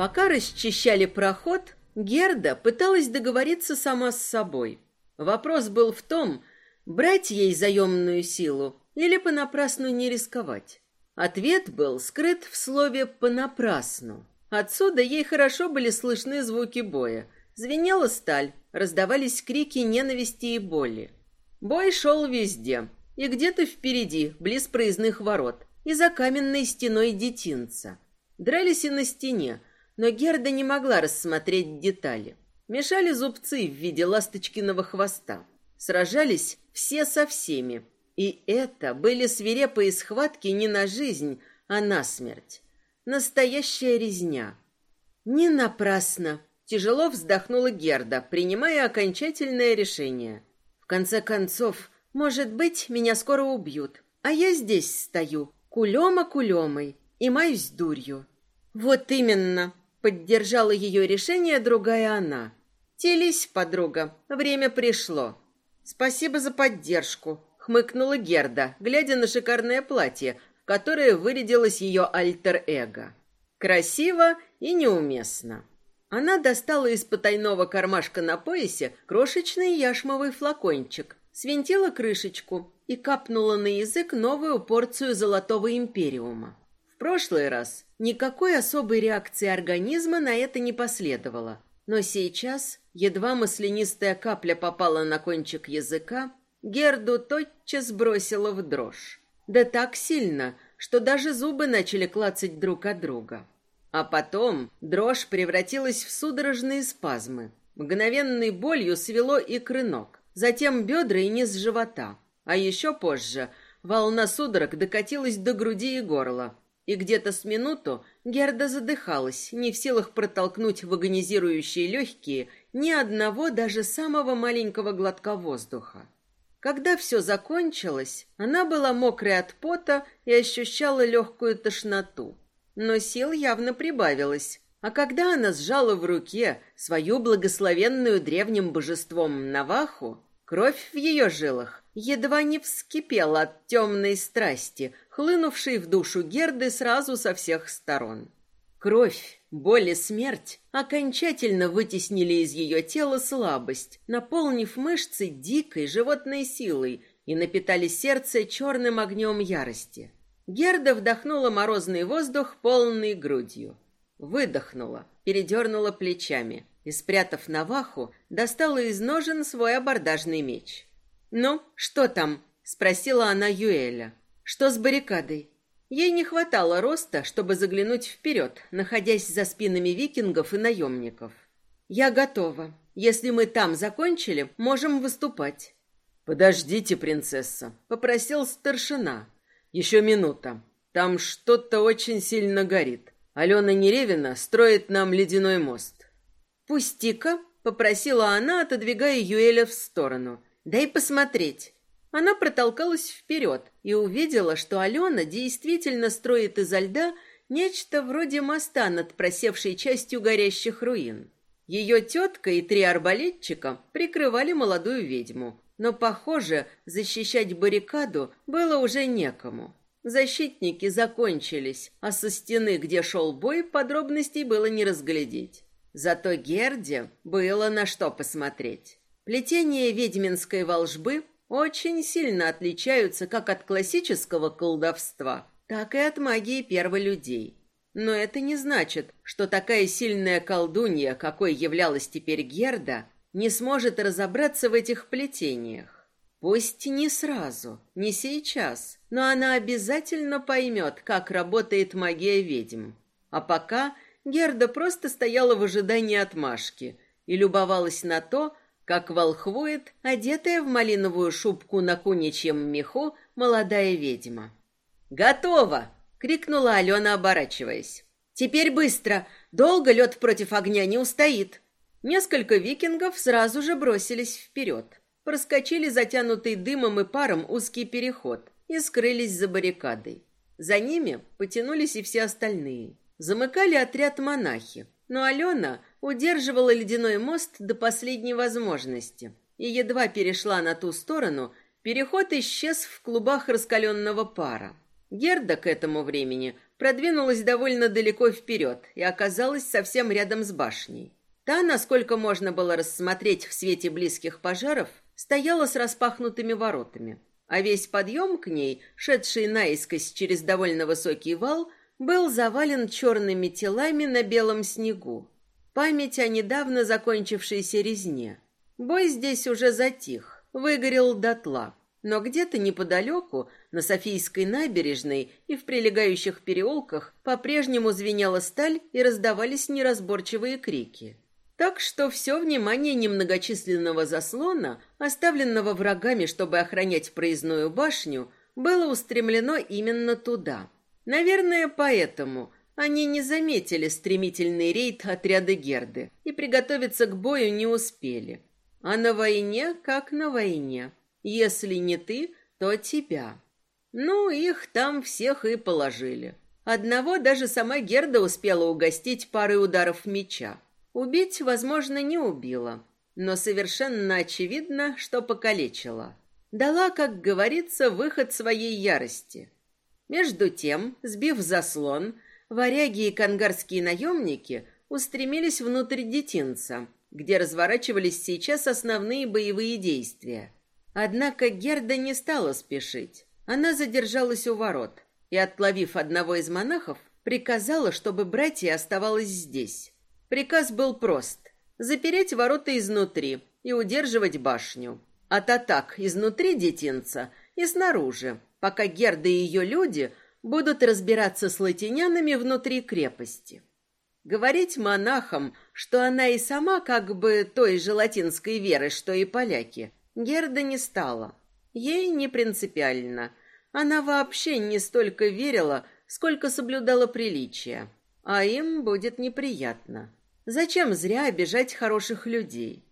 Пока расчищали проход, Герда пыталась договориться сама с собой. Вопрос был в том, брать ей заемную силу или понапрасну не рисковать. Ответ был скрыт в слове «понапрасну». Отсюда ей хорошо были слышны звуки боя. Звенела сталь, раздавались крики ненависти и боли. Бой шел везде, и где-то впереди, близ проездных ворот, и за каменной стеной детинца. Дрались и на стене, но Герда не могла рассмотреть детали. Мешали зубцы в виде ласточкиного хвоста. Сражались все со всеми. И это были свирепые схватки не на жизнь, а на смерть. Настоящая резня. Не напрасно. Тяжело вздохнула Герда, принимая окончательное решение. В конце концов, может быть, меня скоро убьют, а я здесь стою, кулема кулемой, и маюсь дурью. Вот именно, поддержала ее решение другая она. Телись, подруга, время пришло. Спасибо за поддержку, хмыкнула Герда, глядя на шикарное платье, которое вырядилось ее альтер-эго. Красиво и неуместно. Она достала из потайного кармашка на поясе крошечный яшмовый флакончик, свинтила крышечку и капнула на язык новую порцию золотого империума. Прошлый раз никакой особой реакции организма на это не последовало, но сейчас, едва маслянистая капля попала на кончик языка, Герду тотчас бросила в дрожь. Да так сильно, что даже зубы начали клацать друг от друга. А потом дрожь превратилась в судорожные спазмы. Мгновенной болью свело икры ног, затем бедра и низ живота. А еще позже волна судорог докатилась до груди и горла. И где-то с минуту Герда задыхалась, не в силах протолкнуть в агонизирующие легкие ни одного даже самого маленького глотка воздуха. Когда все закончилось, она была мокрая от пота и ощущала легкую тошноту. Но сил явно прибавилось. А когда она сжала в руке свою благословенную древним божеством Наваху, кровь в ее жилах едва не вскипела от темной страсти, хлынувшей в душу Герды сразу со всех сторон. Кровь, боль и смерть окончательно вытеснили из ее тела слабость, наполнив мышцы дикой животной силой и напитали сердце черным огнем ярости. Герда вдохнула морозный воздух полной грудью. Выдохнула, передернула плечами и, спрятав наваху, достала из ножен свой абордажный меч. «Ну, что там?» — спросила она Юэля. «Что с баррикадой?» Ей не хватало роста, чтобы заглянуть вперед, находясь за спинами викингов и наемников. «Я готова. Если мы там закончили, можем выступать». «Подождите, принцесса», — попросил старшина. «Еще минута. Там что-то очень сильно горит. Алена Неревина строит нам ледяной мост». «Пусти-ка», — попросила она, отодвигая Юэля в сторону. «Дай посмотреть». Она протолкалась вперед и увидела, что Алена действительно строит изо льда нечто вроде моста над просевшей частью горящих руин. Ее тетка и три арбалетчика прикрывали молодую ведьму, но, похоже, защищать баррикаду было уже некому. Защитники закончились, а со стены, где шел бой, подробностей было не разглядеть. Зато Герде было на что посмотреть. Плетение ведьминской волжбы очень сильно отличаются как от классического колдовства, так и от магии перволюдей. Но это не значит, что такая сильная колдунья, какой являлась теперь Герда, не сможет разобраться в этих плетениях. Пусть не сразу, не сейчас, но она обязательно поймет, как работает магия ведьм. А пока Герда просто стояла в ожидании отмашки и любовалась на то, как волхвует, одетая в малиновую шубку на куничьем меху, молодая ведьма. «Готово!» — крикнула Алена, оборачиваясь. «Теперь быстро! Долго лед против огня не устоит!» Несколько викингов сразу же бросились вперед. Проскочили затянутый дымом и паром узкий переход и скрылись за баррикадой. За ними потянулись и все остальные. Замыкали отряд монахи, но Алена удерживала ледяной мост до последней возможности и едва перешла на ту сторону, переход исчез в клубах раскаленного пара. Герда к этому времени продвинулась довольно далеко вперед и оказалась совсем рядом с башней. Та, насколько можно было рассмотреть в свете близких пожаров, стояла с распахнутыми воротами, а весь подъем к ней, шедший наискось через довольно высокий вал, был завален черными телами на белом снегу. Память о недавно закончившейся резне. Бой здесь уже затих, выгорел дотла. Но где-то неподалеку, на Софийской набережной и в прилегающих переулках, по-прежнему звенела сталь и раздавались неразборчивые крики. Так что все внимание немногочисленного заслона, оставленного врагами, чтобы охранять проездную башню, было устремлено именно туда. Наверное, поэтому они не заметили стремительный рейд отряда Герды и приготовиться к бою не успели. А на войне как на войне. Если не ты, то тебя. Ну, их там всех и положили. Одного даже сама Герда успела угостить парой ударов меча. Убить, возможно, не убила, но совершенно очевидно, что покалечила. Дала, как говорится, выход своей ярости. Между тем, сбив заслон, варяги и кангарские наемники устремились внутрь детинца, где разворачивались сейчас основные боевые действия. Однако Герда не стала спешить. Она задержалась у ворот и, отловив одного из монахов, приказала, чтобы братья оставалось здесь. Приказ был прост — запереть ворота изнутри и удерживать башню. От атак изнутри детинца и снаружи, пока Герда и ее люди будут разбираться с латинянами внутри крепости. Говорить монахам, что она и сама как бы той же латинской веры, что и поляки, Герда не стала. Ей не принципиально. Она вообще не столько верила, сколько соблюдала приличия. А им будет неприятно. Зачем зря обижать хороших людей?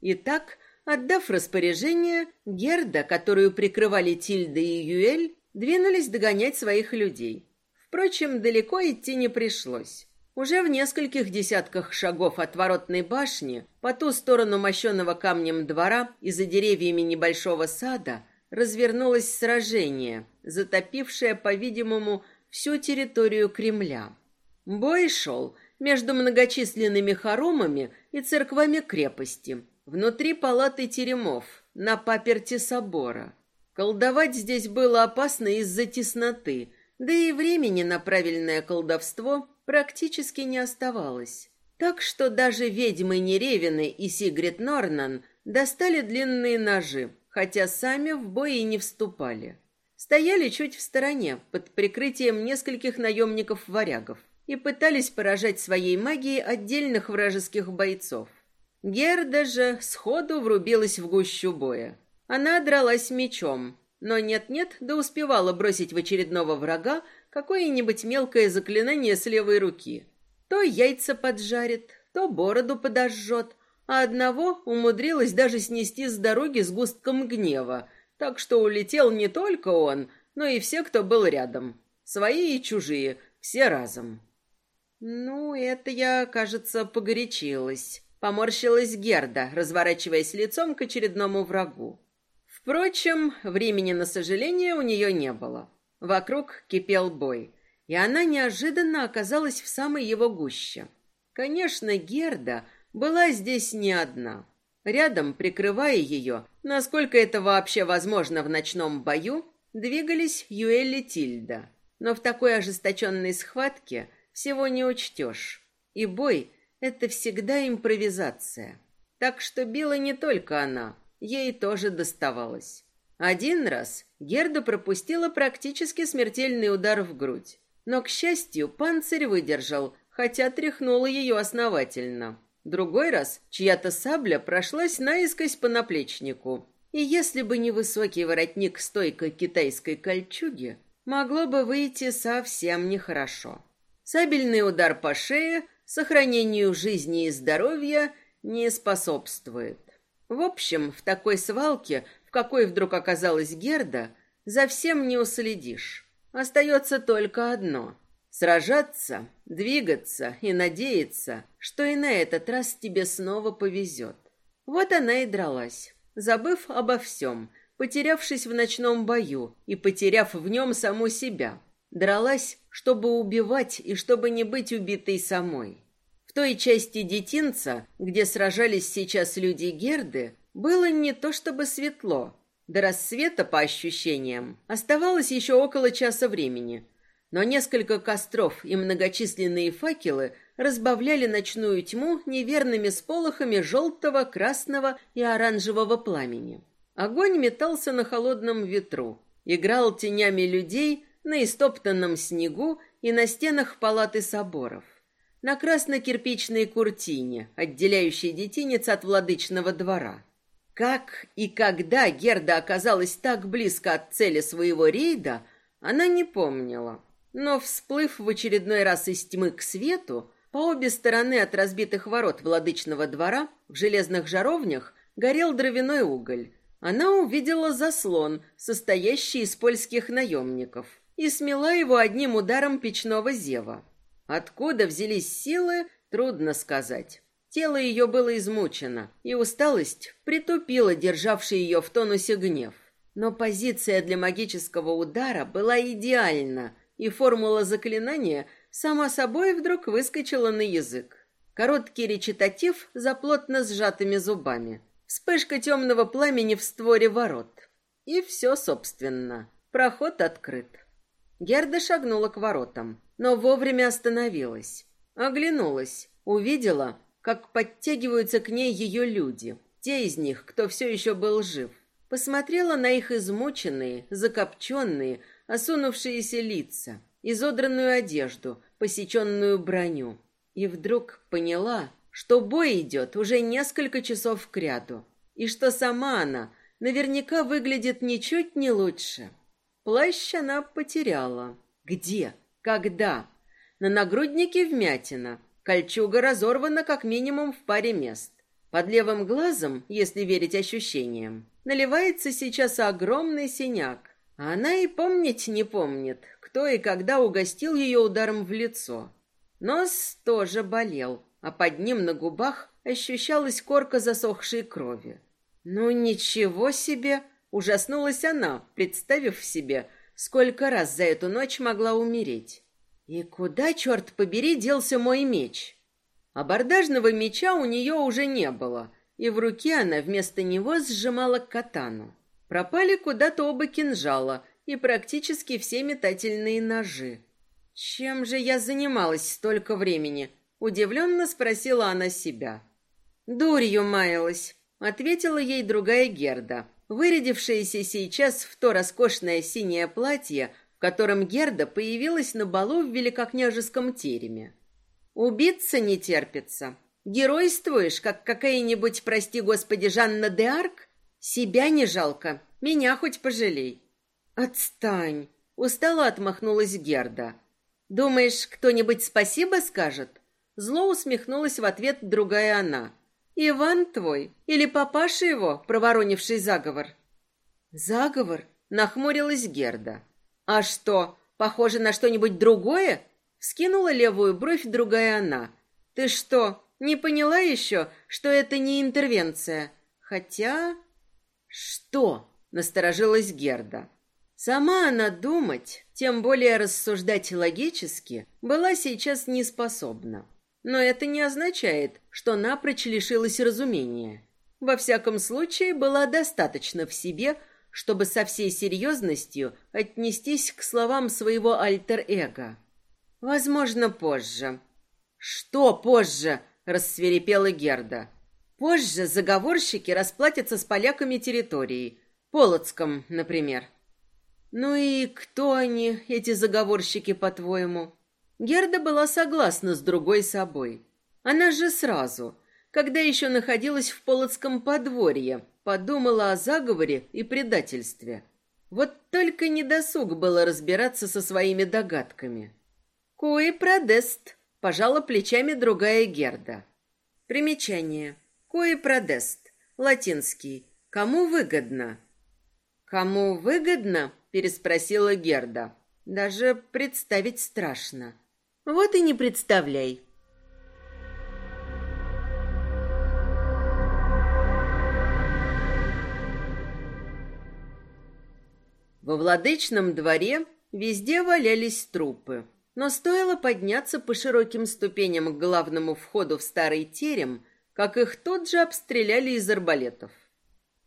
Итак, отдав распоряжение, Герда, которую прикрывали Тильда и Юэль, двинулись догонять своих людей. Впрочем, далеко идти не пришлось. Уже в нескольких десятках шагов от воротной башни, по ту сторону мощенного камнем двора и за деревьями небольшого сада, развернулось сражение, затопившее, по-видимому, всю территорию Кремля. Бой шел между многочисленными хоромами и церквами крепости, внутри палаты теремов, на паперти собора. Колдовать здесь было опасно из-за тесноты, да и времени на правильное колдовство практически не оставалось. Так что даже ведьмы Неревины и Сигрид Норнан достали длинные ножи, хотя сами в бой и не вступали. Стояли чуть в стороне, под прикрытием нескольких наемников-варягов и пытались поражать своей магией отдельных вражеских бойцов. Герда же сходу врубилась в гущу боя. Она дралась мечом, но нет-нет, да успевала бросить в очередного врага какое-нибудь мелкое заклинание с левой руки. То яйца поджарит, то бороду подожжет, а одного умудрилась даже снести с дороги с густком гнева, так что улетел не только он, но и все, кто был рядом. Свои и чужие, все разом. Ну, это я, кажется, погорячилась. Поморщилась Герда, разворачиваясь лицом к очередному врагу. Впрочем, времени на сожаление у нее не было. Вокруг кипел бой, и она неожиданно оказалась в самой его гуще. Конечно, Герда была здесь не одна. Рядом, прикрывая ее, насколько это вообще возможно в ночном бою, двигались Юэль и Тильда. Но в такой ожесточенной схватке всего не учтешь. И бой — это всегда импровизация. Так что била не только она, ей тоже доставалось. Один раз Герда пропустила практически смертельный удар в грудь. Но, к счастью, панцирь выдержал, хотя тряхнула ее основательно. Другой раз чья-то сабля прошлась наискось по наплечнику. И если бы не высокий воротник стойкой китайской кольчуги, могло бы выйти совсем нехорошо. Сабельный удар по шее сохранению жизни и здоровья не способствует. В общем, в такой свалке, в какой вдруг оказалась Герда, за всем не уследишь. Остается только одно — сражаться, двигаться и надеяться, что и на этот раз тебе снова повезет. Вот она и дралась, забыв обо всем, потерявшись в ночном бою и потеряв в нем саму себя — дралась, чтобы убивать и чтобы не быть убитой самой. Той части детинца, где сражались сейчас люди Герды, было не то чтобы светло. До рассвета, по ощущениям, оставалось еще около часа времени. Но несколько костров и многочисленные факелы разбавляли ночную тьму неверными сполохами желтого, красного и оранжевого пламени. Огонь метался на холодном ветру, играл тенями людей на истоптанном снегу и на стенах палаты соборов, на красно-кирпичной куртине, отделяющей детинец от владычного двора. Как и когда Герда оказалась так близко от цели своего рейда, она не помнила. Но, всплыв в очередной раз из тьмы к свету, по обе стороны от разбитых ворот владычного двора в железных жаровнях горел дровяной уголь. Она увидела заслон, состоящий из польских наемников, и смела его одним ударом печного зева. Откуда взялись силы, трудно сказать. Тело ее было измучено, и усталость притупила державший ее в тонусе гнев. Но позиция для магического удара была идеальна, и формула заклинания – Сама собой вдруг выскочила на язык. Короткий речитатив за плотно сжатыми зубами. Вспышка темного пламени в створе ворот. И все, собственно. Проход открыт. Герда шагнула к воротам, но вовремя остановилась. Оглянулась, увидела, как подтягиваются к ней ее люди, те из них, кто все еще был жив. Посмотрела на их измученные, закопченные, осунувшиеся лица, изодранную одежду, посеченную броню. И вдруг поняла, что бой идет уже несколько часов кряду, и что сама она наверняка выглядит ничуть не лучше. Плащ она потеряла. Где? Когда? На нагруднике вмятина. Кольчуга разорвана как минимум в паре мест. Под левым глазом, если верить ощущениям, наливается сейчас огромный синяк. А она и помнить не помнит, кто и когда угостил ее ударом в лицо. Нос тоже болел, а под ним на губах ощущалась корка засохшей крови. «Ну ничего себе!» — ужаснулась она, представив себе, сколько раз за эту ночь могла умереть. «И куда, черт побери, делся мой меч?» Абордажного меча у нее уже не было, и в руке она вместо него сжимала катану. Пропали куда-то оба кинжала — и практически все метательные ножи. «Чем же я занималась столько времени?» — удивленно спросила она себя. «Дурью маялась», — ответила ей другая Герда, вырядившаяся сейчас в то роскошное синее платье, в котором Герда появилась на балу в великокняжеском тереме. «Убиться не терпится. Геройствуешь, как какая-нибудь, прости господи, Жанна де Арк? Себя не жалко, меня хоть пожалей. «Отстань!» — устало отмахнулась Герда. «Думаешь, кто-нибудь спасибо скажет?» Зло усмехнулась в ответ другая она. «Иван твой или папаша его, проворонивший заговор?» «Заговор?» — нахмурилась Герда. «А что, похоже на что-нибудь другое?» Скинула левую бровь другая она. «Ты что, не поняла еще, что это не интервенция? Хотя...» «Что?» — насторожилась Герда. Сама она думать, тем более рассуждать логически, была сейчас не способна. Но это не означает, что напрочь лишилась разумения. Во всяком случае, была достаточно в себе, чтобы со всей серьезностью отнестись к словам своего альтер-эго. Возможно, позже. Что позже? рассверепела Герда. Позже заговорщики расплатятся с поляками территории, Полоцком, например. Ну и кто они, эти заговорщики, по-твоему? Герда была согласна с другой собой. Она же сразу, когда еще находилась в Полоцком подворье, подумала о заговоре и предательстве. Вот только недосуг было разбираться со своими догадками. «Куи продест», — пожала плечами другая Герда. Примечание. «Куи продест», латинский. «Кому выгодно?» «Кому выгодно?» переспросила Герда. Даже представить страшно. Вот и не представляй. Во владычном дворе везде валялись трупы. Но стоило подняться по широким ступеням к главному входу в старый терем, как их тут же обстреляли из арбалетов.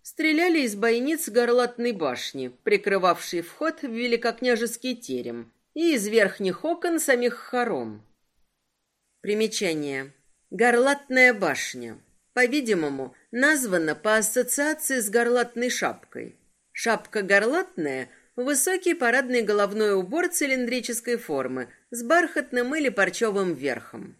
Стреляли из бойниц горлатной башни, прикрывавшей вход в великокняжеский терем, и из верхних окон самих хором. Примечание. Горлатная башня. По-видимому, названа по ассоциации с горлатной шапкой. Шапка горлатная – высокий парадный головной убор цилиндрической формы с бархатным или парчевым верхом.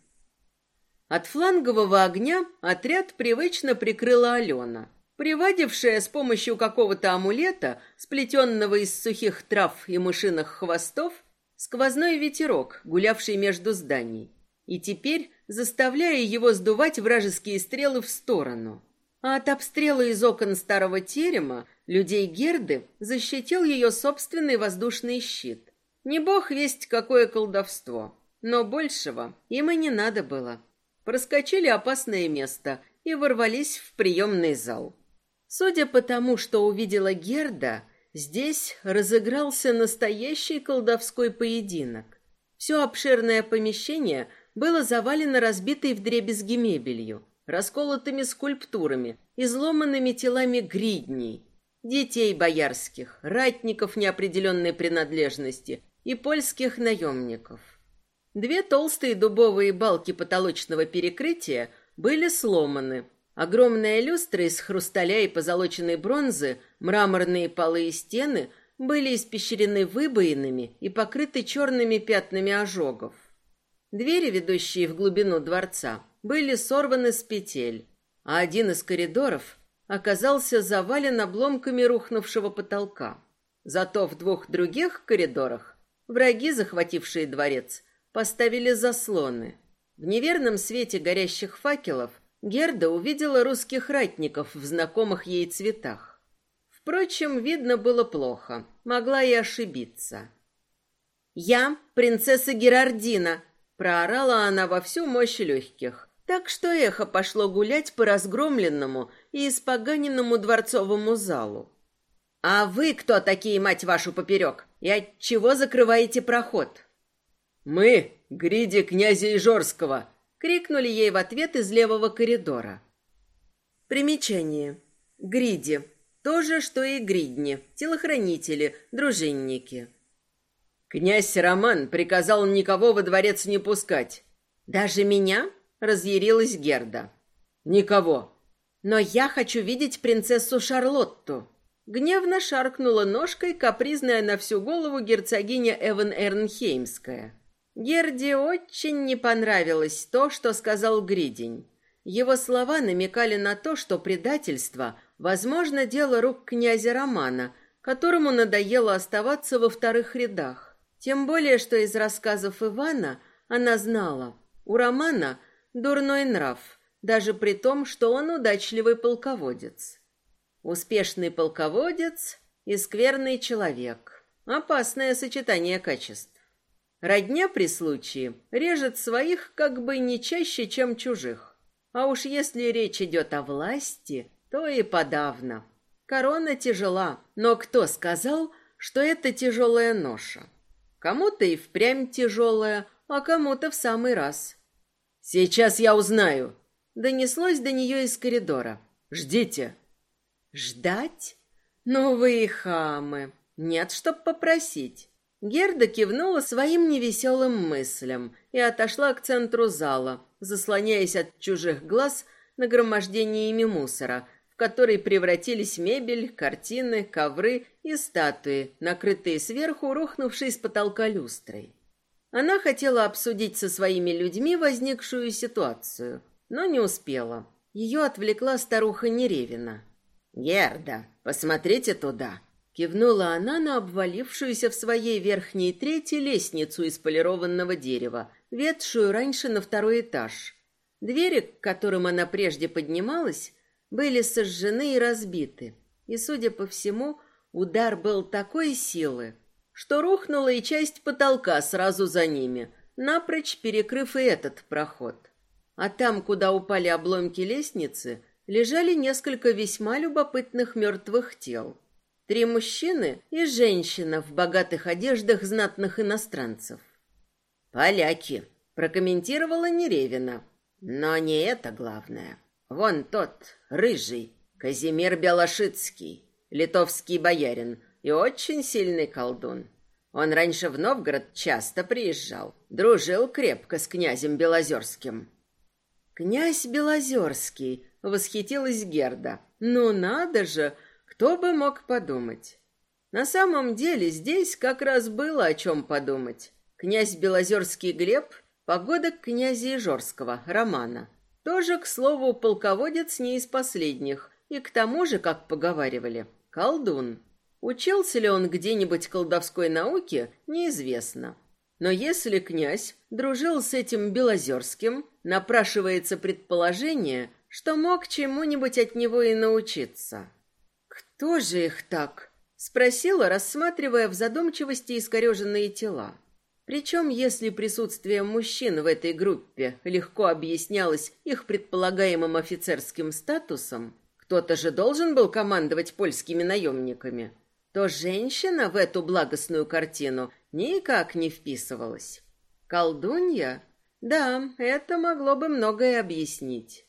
От флангового огня отряд привычно прикрыла Алена, приводившая с помощью какого-то амулета, сплетенного из сухих трав и мышиных хвостов, сквозной ветерок, гулявший между зданий и теперь заставляя его сдувать вражеские стрелы в сторону. А от обстрела из окон старого терема людей Герды защитил ее собственный воздушный щит. Не бог весть какое колдовство, но большего им и не надо было. Проскочили опасное место и ворвались в приемный зал. Судя по тому, что увидела Герда, здесь разыгрался настоящий колдовской поединок. Все обширное помещение было завалено разбитой вдребезги мебелью, расколотыми скульптурами, изломанными телами гридней, детей боярских, ратников неопределенной принадлежности и польских наемников. Две толстые дубовые балки потолочного перекрытия были сломаны. Огромная люстра из хрусталя и позолоченной бронзы, мраморные полы и стены были испещрены выбоинами и покрыты черными пятнами ожогов. Двери, ведущие в глубину дворца, были сорваны с петель, а один из коридоров оказался завален обломками рухнувшего потолка. Зато в двух других коридорах враги, захватившие дворец, поставили заслоны. В неверном свете горящих факелов Герда увидела русских ратников в знакомых ей цветах. Впрочем, видно было плохо, могла и ошибиться. «Я принцесса Герардина», Проорала она во всю мощь легких, так что эхо пошло гулять по разгромленному и испоганенному дворцовому залу. «А вы кто такие, мать вашу, поперек? И от чего закрываете проход?» «Мы, гриди князя Ижорского!» — крикнули ей в ответ из левого коридора. Примечание. Гриди. То же, что и гридни. Телохранители, дружинники. Князь Роман приказал никого во дворец не пускать. Даже меня? разъярилась Герда. Никого. Но я хочу видеть принцессу Шарлотту. Гневно шаркнула ножкой капризная на всю голову герцогиня Эван Эрнхеймская. Герде очень не понравилось то, что сказал Гридень. Его слова намекали на то, что предательство, возможно, дело рук князя Романа, которому надоело оставаться во вторых рядах. Тем более, что из рассказов Ивана она знала, у Романа дурной нрав, даже при том, что он удачливый полководец. Успешный полководец и скверный человек. Опасное сочетание качеств. Родня при случае режет своих как бы не чаще, чем чужих. А уж если речь идет о власти, то и подавно. Корона тяжела, но кто сказал, что это тяжелая ноша? Кому-то и впрямь тяжелая, а кому-то в самый раз. «Сейчас я узнаю», — донеслось до нее из коридора. «Ждите». «Ждать? Ну вы и хамы. Нет, чтоб попросить». Герда кивнула своим невеселым мыслям и отошла к центру зала, заслоняясь от чужих глаз нагромождениями мусора, в который превратились мебель, картины, ковры и статуи, накрытые сверху рухнувшей с потолка люстрой. Она хотела обсудить со своими людьми возникшую ситуацию, но не успела. Ее отвлекла старуха Неревина. «Герда, посмотрите туда!» Кивнула она на обвалившуюся в своей верхней трети лестницу из полированного дерева, ведшую раньше на второй этаж. Двери, к которым она прежде поднималась, были сожжены и разбиты. И, судя по всему, удар был такой силы, что рухнула и часть потолка сразу за ними, напрочь перекрыв и этот проход. А там, куда упали обломки лестницы, лежали несколько весьма любопытных мертвых тел. Три мужчины и женщина в богатых одеждах знатных иностранцев. «Поляки», — прокомментировала Неревина. «Но не это главное. Вон тот, рыжий, Казимир Белошицкий, литовский боярин и очень сильный колдун. Он раньше в Новгород часто приезжал, дружил крепко с князем Белозерским». «Князь Белозерский», — восхитилась Герда. «Ну надо же!» Кто бы мог подумать? На самом деле здесь как раз было о чем подумать. Князь Белозерский Глеб – погодок князя Ижорского, Романа. Тоже, к слову, полководец не из последних, и к тому же, как поговаривали, колдун. Учился ли он где-нибудь колдовской науке, неизвестно. Но если князь дружил с этим Белозерским, напрашивается предположение, что мог чему-нибудь от него и научиться. «Кто же их так?» — спросила, рассматривая в задумчивости искореженные тела. Причем, если присутствие мужчин в этой группе легко объяснялось их предполагаемым офицерским статусом, кто-то же должен был командовать польскими наемниками, то женщина в эту благостную картину никак не вписывалась. Колдунья? Да, это могло бы многое объяснить.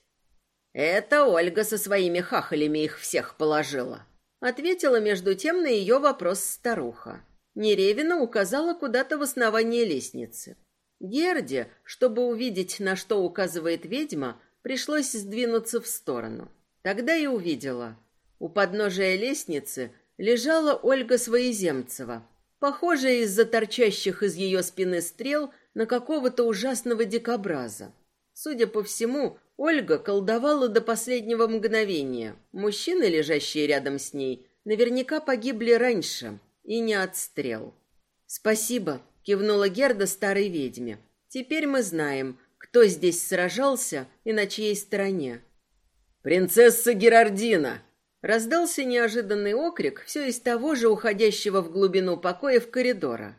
Это Ольга со своими хахалями их всех положила. Ответила между тем на ее вопрос старуха. Неревина указала куда-то в основание лестницы. Герде, чтобы увидеть, на что указывает ведьма, пришлось сдвинуться в сторону. Тогда и увидела. У подножия лестницы лежала Ольга Своеземцева, похожая из-за торчащих из ее спины стрел на какого-то ужасного дикобраза. Судя по всему, Ольга колдовала до последнего мгновения. Мужчины, лежащие рядом с ней, наверняка погибли раньше, и не от стрел. «Спасибо», — кивнула Герда старой ведьме. «Теперь мы знаем, кто здесь сражался и на чьей стороне». «Принцесса Герардина!» Раздался неожиданный окрик все из того же уходящего в глубину покоев коридора.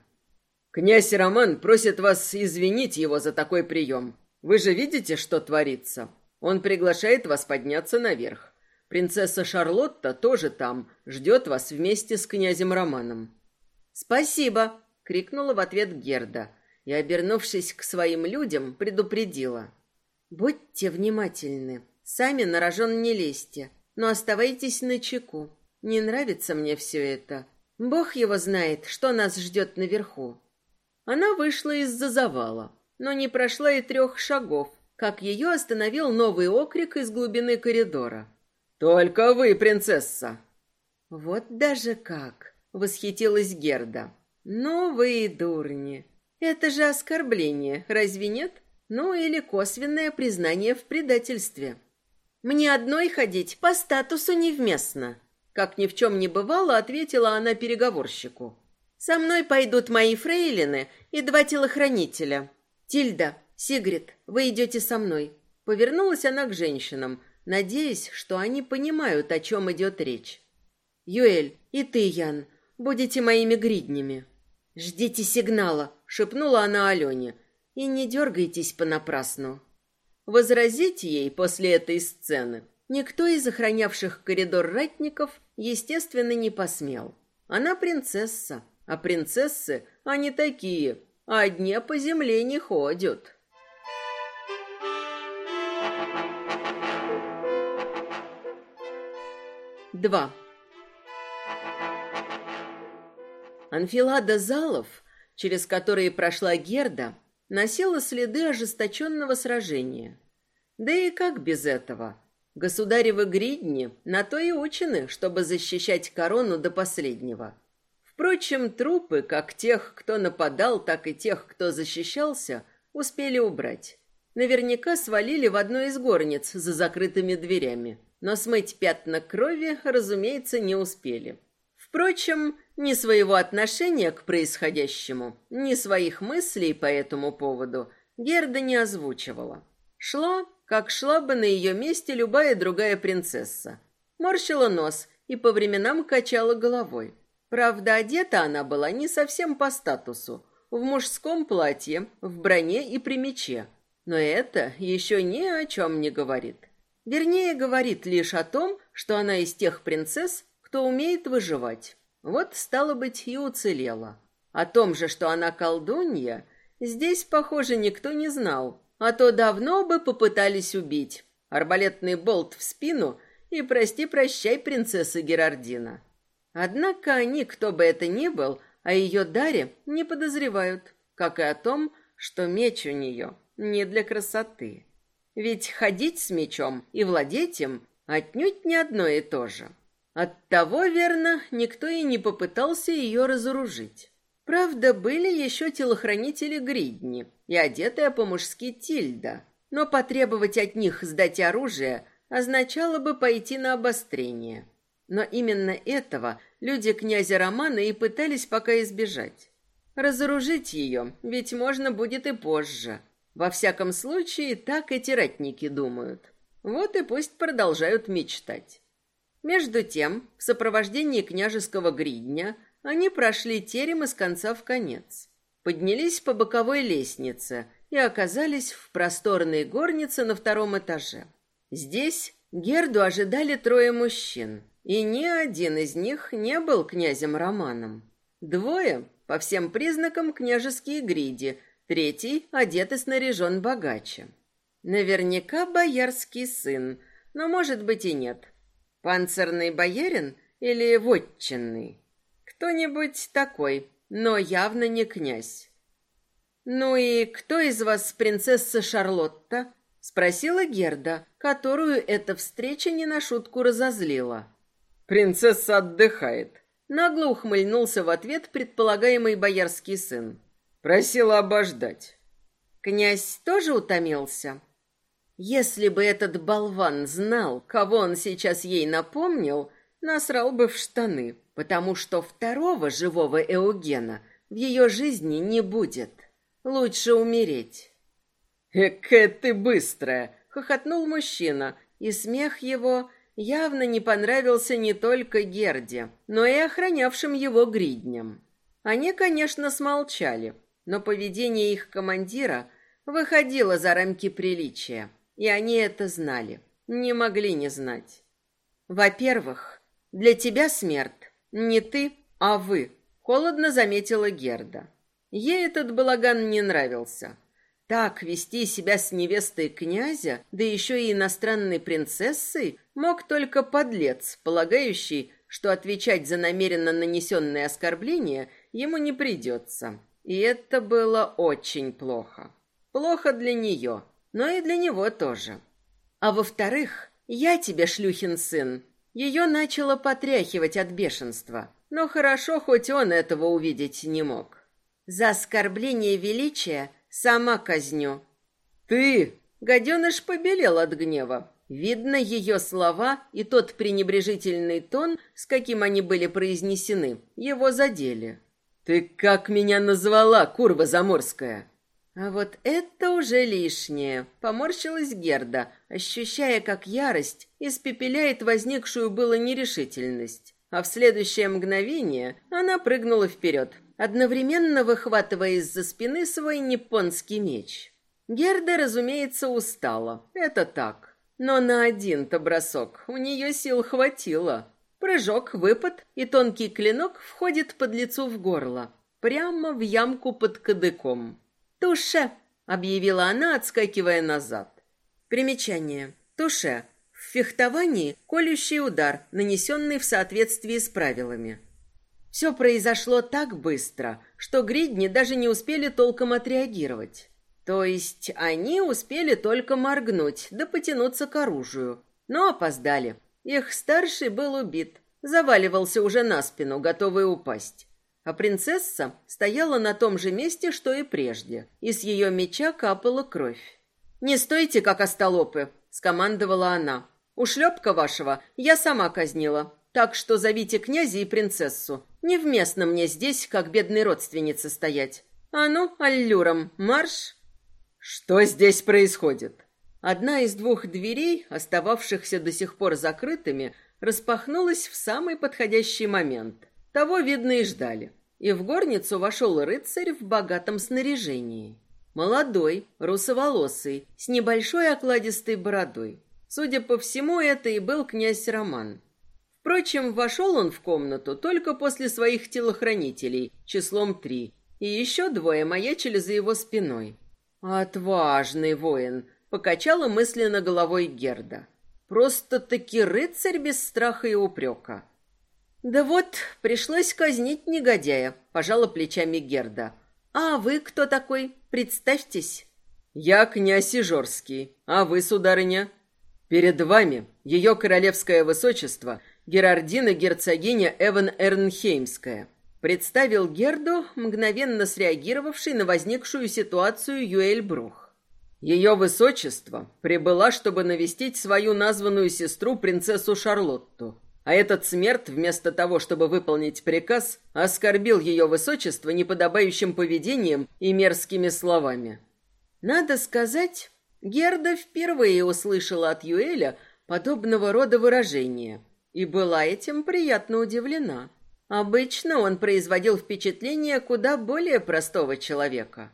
«Князь Роман просит вас извинить его за такой прием. Вы же видите, что творится? Он приглашает вас подняться наверх. Принцесса Шарлотта тоже там, ждет вас вместе с князем Романом». «Спасибо!» — крикнула в ответ Герда и, обернувшись к своим людям, предупредила. «Будьте внимательны, сами на рожон не лезьте, но оставайтесь на чеку. Не нравится мне все это. Бог его знает, что нас ждет наверху». Она вышла из-за завала но не прошла и трех шагов, как ее остановил новый окрик из глубины коридора. «Только вы, принцесса!» «Вот даже как!» — восхитилась Герда. «Ну вы и дурни! Это же оскорбление, разве нет? Ну или косвенное признание в предательстве. Мне одной ходить по статусу невместно!» Как ни в чем не бывало, ответила она переговорщику. «Со мной пойдут мои фрейлины и два телохранителя. «Тильда, Сигрид, вы идете со мной». Повернулась она к женщинам, надеясь, что они понимают, о чем идет речь. «Юэль, и ты, Ян, будете моими гриднями». «Ждите сигнала», — шепнула она Алене, — «и не дергайтесь понапрасну». Возразить ей после этой сцены никто из охранявших коридор ратников, естественно, не посмел. Она принцесса, а принцессы, они такие, одни по земле не ходят. Два. Анфилада залов, через которые прошла Герда, носила следы ожесточенного сражения. Да и как без этого? Государевы гридни на то и учены, чтобы защищать корону до последнего. Впрочем, трупы, как тех, кто нападал, так и тех, кто защищался, успели убрать. Наверняка свалили в одну из горниц за закрытыми дверями, но смыть пятна крови, разумеется, не успели. Впрочем, ни своего отношения к происходящему, ни своих мыслей по этому поводу Герда не озвучивала. Шла, как шла бы на ее месте любая другая принцесса. Морщила нос и по временам качала головой. Правда, одета она была не совсем по статусу. В мужском платье, в броне и при мече. Но это еще ни о чем не говорит. Вернее, говорит лишь о том, что она из тех принцесс, кто умеет выживать. Вот, стало быть, и уцелела. О том же, что она колдунья, здесь, похоже, никто не знал, а то давно бы попытались убить. Арбалетный болт в спину и прости-прощай, принцесса Герардина. Однако они, кто бы это ни был, о ее даре не подозревают, как и о том, что меч у нее не для красоты. Ведь ходить с мечом и владеть им отнюдь не одно и то же. Оттого, верно, никто и не попытался ее разоружить. Правда, были еще телохранители Гридни и одетая по-мужски Тильда, но потребовать от них сдать оружие означало бы пойти на обострение. Но именно этого люди князя Романа и пытались пока избежать. Разоружить ее ведь можно будет и позже. Во всяком случае, так эти ратники думают. Вот и пусть продолжают мечтать. Между тем, в сопровождении княжеского гридня они прошли терем из конца в конец. Поднялись по боковой лестнице и оказались в просторной горнице на втором этаже. Здесь Герду ожидали трое мужчин, и ни один из них не был князем Романом. Двое, по всем признакам, княжеские гриди, третий одет и снаряжен богаче. Наверняка боярский сын, но, может быть, и нет. Панцирный боярин или вотчинный? Кто-нибудь такой, но явно не князь. «Ну и кто из вас принцесса Шарлотта?» — спросила Герда, которую эта встреча не на шутку разозлила. «Принцесса отдыхает», — нагло ухмыльнулся в ответ предполагаемый боярский сын. «Просила обождать». Князь тоже утомился. Если бы этот болван знал, кого он сейчас ей напомнил, насрал бы в штаны, потому что второго живого Эугена в ее жизни не будет. Лучше умереть. «Экая ты быстрая!» — хохотнул мужчина, и смех его явно не понравился не только Герде, но и охранявшим его гридням. Они, конечно, смолчали, но поведение их командира выходило за рамки приличия. И они это знали, не могли не знать. Во-первых, для тебя смерть не ты, а вы, холодно заметила Герда. Ей этот балаган не нравился. Так вести себя с невестой князя, да еще и иностранной принцессой, мог только подлец, полагающий, что отвечать за намеренно нанесенное оскорбление ему не придется. И это было очень плохо. Плохо для нее, но и для него тоже. А во-вторых, я тебе, шлюхин сын. Ее начало потряхивать от бешенства, но хорошо, хоть он этого увидеть не мог. За оскорбление величия сама казню. Ты! Гаденыш побелел от гнева. Видно, ее слова и тот пренебрежительный тон, с каким они были произнесены, его задели. «Ты как меня назвала, курва заморская?» А вот это уже лишнее, поморщилась Герда, ощущая, как ярость испепеляет возникшую было нерешительность. А в следующее мгновение она прыгнула вперед, одновременно выхватывая из-за спины свой японский меч. Герда, разумеется, устала. Это так. Но на один-то бросок у нее сил хватило. Прыжок, выпад, и тонкий клинок входит под лицо в горло, прямо в ямку под кадыком. «Туше!» — объявила она, отскакивая назад. Примечание. Туше. В фехтовании колющий удар, нанесенный в соответствии с правилами. Все произошло так быстро, что гридни даже не успели толком отреагировать. То есть они успели только моргнуть, да потянуться к оружию. Но опоздали. Их старший был убит, заваливался уже на спину, готовый упасть а принцесса стояла на том же месте, что и прежде, и с ее меча капала кровь. «Не стойте, как остолопы!» — скомандовала она. «Ушлепка вашего я сама казнила, так что зовите князя и принцессу. Невместно мне здесь, как бедной родственнице, стоять. А ну, аллюром, марш!» «Что здесь происходит?» Одна из двух дверей, остававшихся до сих пор закрытыми, распахнулась в самый подходящий момент. Того, видно, и ждали и в горницу вошел рыцарь в богатом снаряжении. Молодой, русоволосый, с небольшой окладистой бородой. Судя по всему, это и был князь Роман. Впрочем, вошел он в комнату только после своих телохранителей, числом три, и еще двое маячили за его спиной. «Отважный воин!» — покачала мысленно головой Герда. «Просто-таки рыцарь без страха и упрека». «Да вот, пришлось казнить негодяя», — пожала плечами Герда. «А вы кто такой? Представьтесь». «Я князь Ижорский. А вы, сударыня?» «Перед вами ее королевское высочество Герардина герцогиня Эван Эрнхеймская», представил Герду, мгновенно среагировавший на возникшую ситуацию Юэль Брух. Ее высочество прибыла, чтобы навестить свою названную сестру, принцессу Шарлотту. А этот смерть, вместо того, чтобы выполнить приказ, оскорбил ее высочество неподобающим поведением и мерзкими словами. Надо сказать, Герда впервые услышала от Юэля подобного рода выражения – и была этим приятно удивлена. Обычно он производил впечатление куда более простого человека.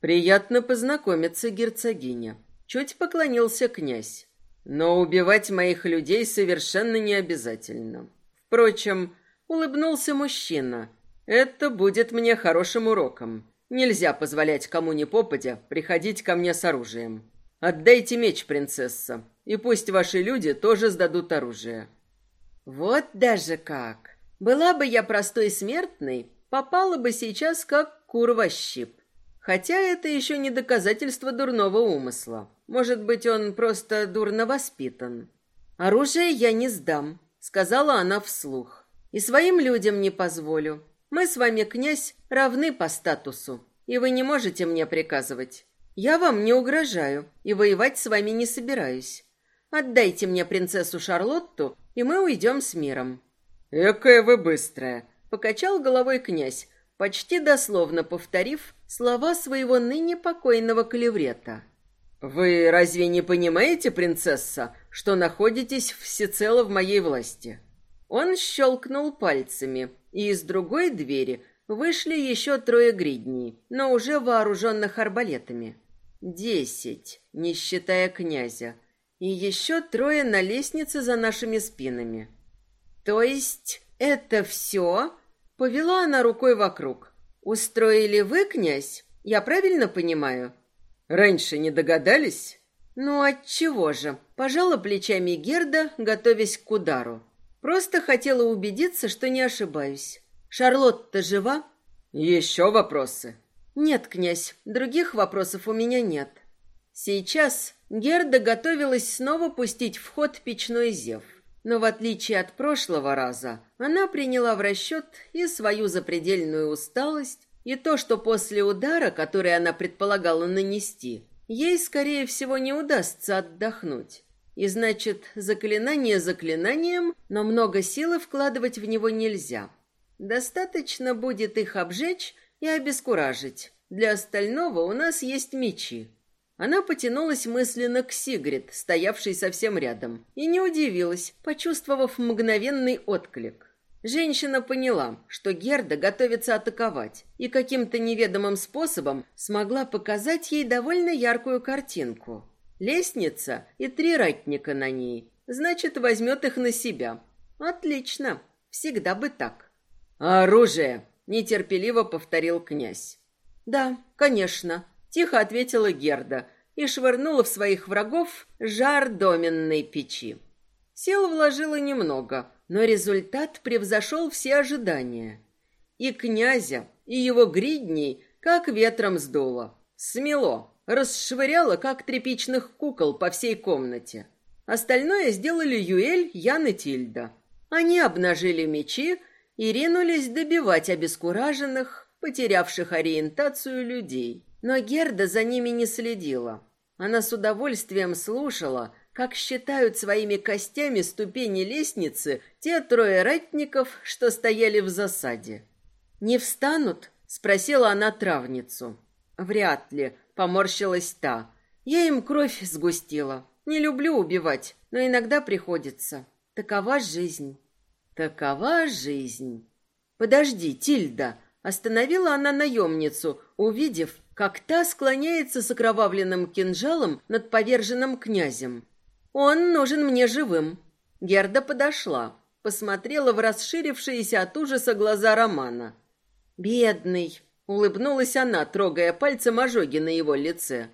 «Приятно познакомиться, герцогиня», — чуть поклонился князь. «Но убивать моих людей совершенно не обязательно. Впрочем, улыбнулся мужчина. Это будет мне хорошим уроком. Нельзя позволять кому ни попадя приходить ко мне с оружием. Отдайте меч, принцесса, и пусть ваши люди тоже сдадут оружие. Вот даже как. Была бы я простой смертной, попала бы сейчас как кур во щип. Хотя это еще не доказательство дурного умысла. Может быть, он просто дурно воспитан. Оружие я не сдам, сказала она вслух. И своим людям не позволю. Мы с вами, князь, равны по статусу, и вы не можете мне приказывать. Я вам не угрожаю и воевать с вами не собираюсь. Отдайте мне принцессу Шарлотту и мы уйдем с миром». «Экая вы быстрая!» — покачал головой князь, почти дословно повторив слова своего ныне покойного клеврета. «Вы разве не понимаете, принцесса, что находитесь всецело в моей власти?» Он щелкнул пальцами, и из другой двери вышли еще трое гридней, но уже вооруженных арбалетами. Десять, не считая князя, и еще трое на лестнице за нашими спинами. То есть это все? Повела она рукой вокруг. Устроили вы, князь? Я правильно понимаю? Раньше не догадались? Ну отчего же? Пожала плечами Герда, готовясь к удару. Просто хотела убедиться, что не ошибаюсь. Шарлотта жива? Еще вопросы? Нет, князь, других вопросов у меня нет. Сейчас Герда готовилась снова пустить в ход печной зев. Но в отличие от прошлого раза, она приняла в расчет и свою запредельную усталость, и то, что после удара, который она предполагала нанести, ей, скорее всего, не удастся отдохнуть. И значит, заклинание заклинанием, но много силы вкладывать в него нельзя. Достаточно будет их обжечь и обескуражить. Для остального у нас есть мечи. Она потянулась мысленно к Сигрид, стоявшей совсем рядом, и не удивилась, почувствовав мгновенный отклик. Женщина поняла, что Герда готовится атаковать, и каким-то неведомым способом смогла показать ей довольно яркую картинку. Лестница и три ратника на ней. Значит, возьмет их на себя. Отлично. Всегда бы так. «Оружие!» — нетерпеливо повторил князь. «Да, конечно», Тихо ответила Герда и швырнула в своих врагов жар доменной печи. Сил вложила немного, но результат превзошел все ожидания. И князя, и его гридней как ветром сдуло. Смело, расшвыряло, как тряпичных кукол по всей комнате. Остальное сделали Юэль, Ян и Тильда. Они обнажили мечи и ринулись добивать обескураженных, потерявших ориентацию людей. Но Герда за ними не следила. Она с удовольствием слушала, как считают своими костями ступени лестницы те трое ратников, что стояли в засаде. «Не встанут?» — спросила она травницу. «Вряд ли», — поморщилась та. «Я им кровь сгустила. Не люблю убивать, но иногда приходится. Такова жизнь». «Такова жизнь». «Подожди, Тильда», — остановила она наемницу, увидев, как та склоняется с окровавленным кинжалом над поверженным князем. «Он нужен мне живым». Герда подошла, посмотрела в расширившиеся от ужаса глаза Романа. «Бедный!» — улыбнулась она, трогая пальцем ожоги на его лице.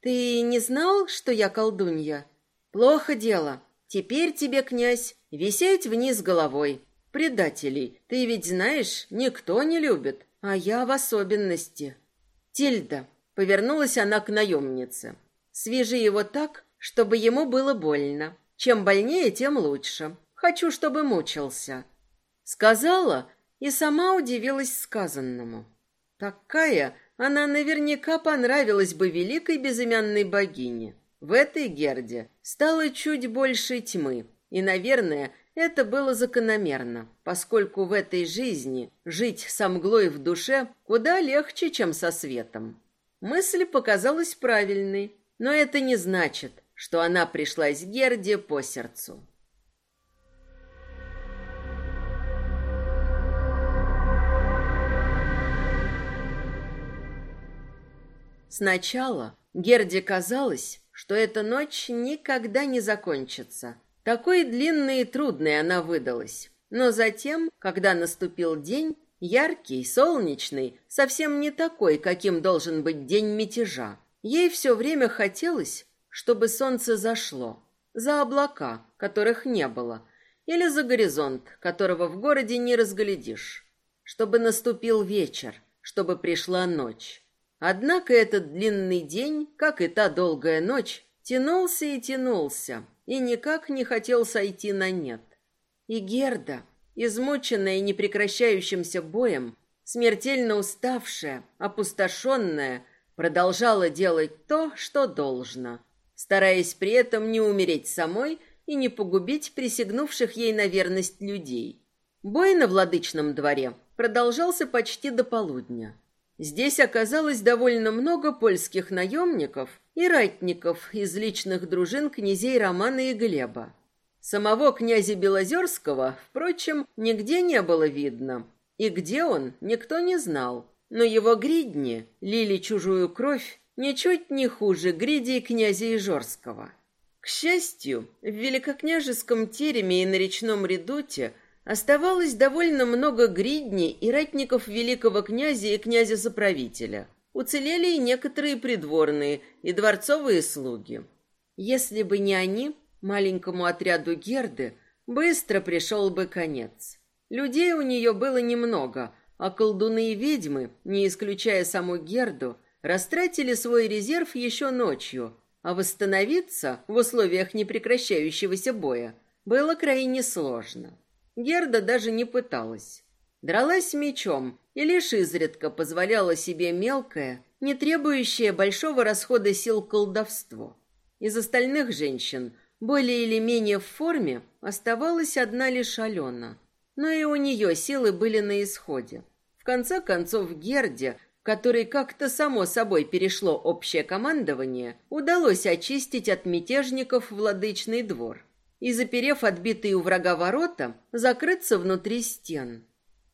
«Ты не знал, что я колдунья? Плохо дело. Теперь тебе, князь, висеть вниз головой. Предателей, ты ведь знаешь, никто не любит, а я в особенности». «Тильда», — повернулась она к наемнице, — «свяжи его так, чтобы ему было больно. Чем больнее, тем лучше. Хочу, чтобы мучился». Сказала и сама удивилась сказанному. Такая она наверняка понравилась бы великой безымянной богине. В этой Герде стало чуть больше тьмы, и, наверное, это было закономерно, поскольку в этой жизни жить со мглой в душе куда легче, чем со светом. Мысль показалась правильной, но это не значит, что она пришлась Герде по сердцу. Сначала Герде казалось, что эта ночь никогда не закончится. Такой длинной и трудной она выдалась. Но затем, когда наступил день, яркий, солнечный, совсем не такой, каким должен быть день мятежа, ей все время хотелось, чтобы солнце зашло, за облака, которых не было, или за горизонт, которого в городе не разглядишь, чтобы наступил вечер, чтобы пришла ночь. Однако этот длинный день, как и та долгая ночь, тянулся и тянулся, и никак не хотел сойти на нет. И Герда, измученная непрекращающимся боем, смертельно уставшая, опустошенная, продолжала делать то, что должно, стараясь при этом не умереть самой и не погубить присягнувших ей на верность людей. Бой на владычном дворе продолжался почти до полудня. Здесь оказалось довольно много польских наемников и ратников из личных дружин князей Романа и Глеба. Самого князя Белозерского, впрочем, нигде не было видно, и где он, никто не знал. Но его гридни лили чужую кровь ничуть не хуже гридей князя Ижорского. К счастью, в великокняжеском тереме и на речном редуте – Оставалось довольно много гридней и ратников великого князя и князя-соправителя. Уцелели и некоторые придворные, и дворцовые слуги. Если бы не они, маленькому отряду Герды быстро пришел бы конец. Людей у нее было немного, а колдуны и ведьмы, не исключая саму Герду, растратили свой резерв еще ночью, а восстановиться в условиях непрекращающегося боя было крайне сложно. Герда даже не пыталась. Дралась мечом и лишь изредка позволяла себе мелкое, не требующее большого расхода сил колдовство. Из остальных женщин, более или менее в форме, оставалась одна лишь Алена. Но и у нее силы были на исходе. В конце концов, Герде, которой как-то само собой перешло общее командование, удалось очистить от мятежников владычный двор и, заперев отбитые у врага ворота, закрыться внутри стен.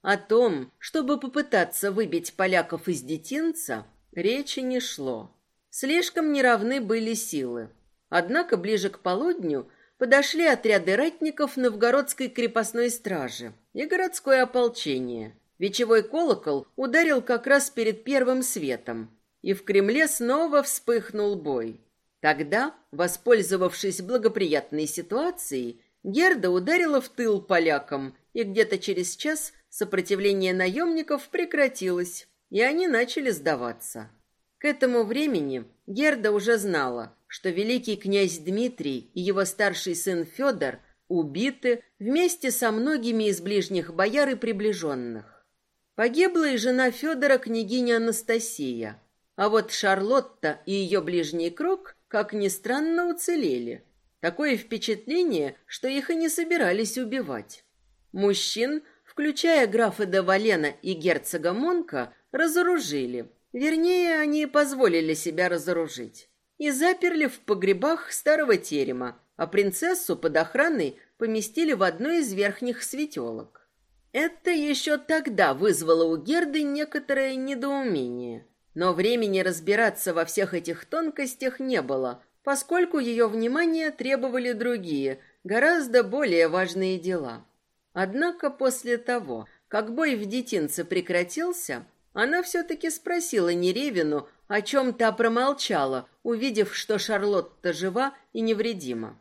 О том, чтобы попытаться выбить поляков из детинца, речи не шло. Слишком неравны были силы. Однако ближе к полудню подошли отряды ратников новгородской крепостной стражи и городское ополчение. Вечевой колокол ударил как раз перед первым светом, и в Кремле снова вспыхнул бой. Тогда, воспользовавшись благоприятной ситуацией, Герда ударила в тыл полякам, и где-то через час сопротивление наемников прекратилось, и они начали сдаваться. К этому времени Герда уже знала, что великий князь Дмитрий и его старший сын Федор убиты вместе со многими из ближних бояр и приближенных. Погибла и жена Федора, княгиня Анастасия, а вот Шарлотта и ее ближний круг как ни странно, уцелели. Такое впечатление, что их и не собирались убивать. Мужчин, включая графа де Валена и герцога Монка, разоружили. Вернее, они позволили себя разоружить. И заперли в погребах старого терема, а принцессу под охраной поместили в одну из верхних светелок. Это еще тогда вызвало у Герды некоторое недоумение – но времени разбираться во всех этих тонкостях не было, поскольку ее внимание требовали другие, гораздо более важные дела. Однако после того, как бой в детинце прекратился, она все-таки спросила Неревину, о чем та промолчала, увидев, что Шарлотта жива и невредима.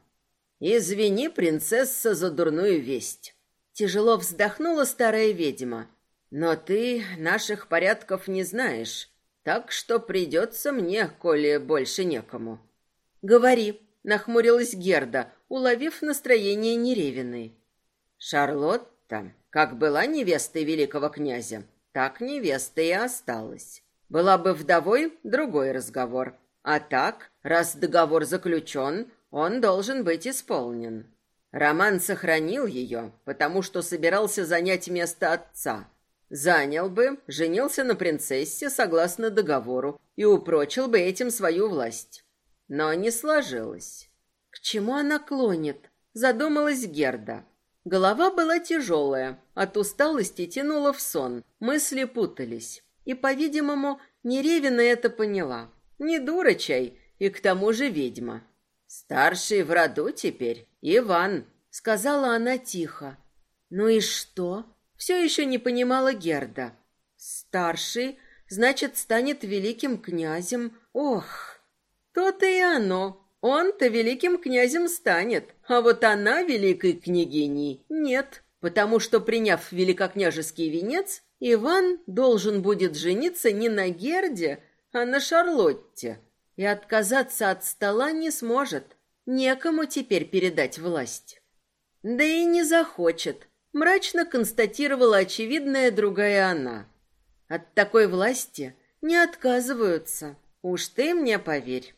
«Извини, принцесса, за дурную весть». Тяжело вздохнула старая ведьма. «Но ты наших порядков не знаешь, так что придется мне, коли больше некому». «Говори», — нахмурилась Герда, уловив настроение Неревиной. «Шарлотта, как была невестой великого князя, так невеста и осталась. Была бы вдовой — другой разговор. А так, раз договор заключен, он должен быть исполнен. Роман сохранил ее, потому что собирался занять место отца. Занял бы, женился на принцессе согласно договору и упрочил бы этим свою власть. Но не сложилось. К чему она клонит? Задумалась Герда. Голова была тяжелая, от усталости тянула в сон, мысли путались. И, по-видимому, Неревина это поняла. Не дура чай, и к тому же ведьма. «Старший в роду теперь, Иван», — сказала она тихо. «Ну и что?» — все еще не понимала Герда. «Старший, значит, станет великим князем. Ох!» «То-то и оно. Он-то великим князем станет, а вот она великой княгиней нет, потому что, приняв великокняжеский венец, Иван должен будет жениться не на Герде, а на Шарлотте. И отказаться от стола не сможет. Некому теперь передать власть. Да и не захочет, мрачно констатировала очевидная другая она. От такой власти не отказываются. Уж ты мне поверь.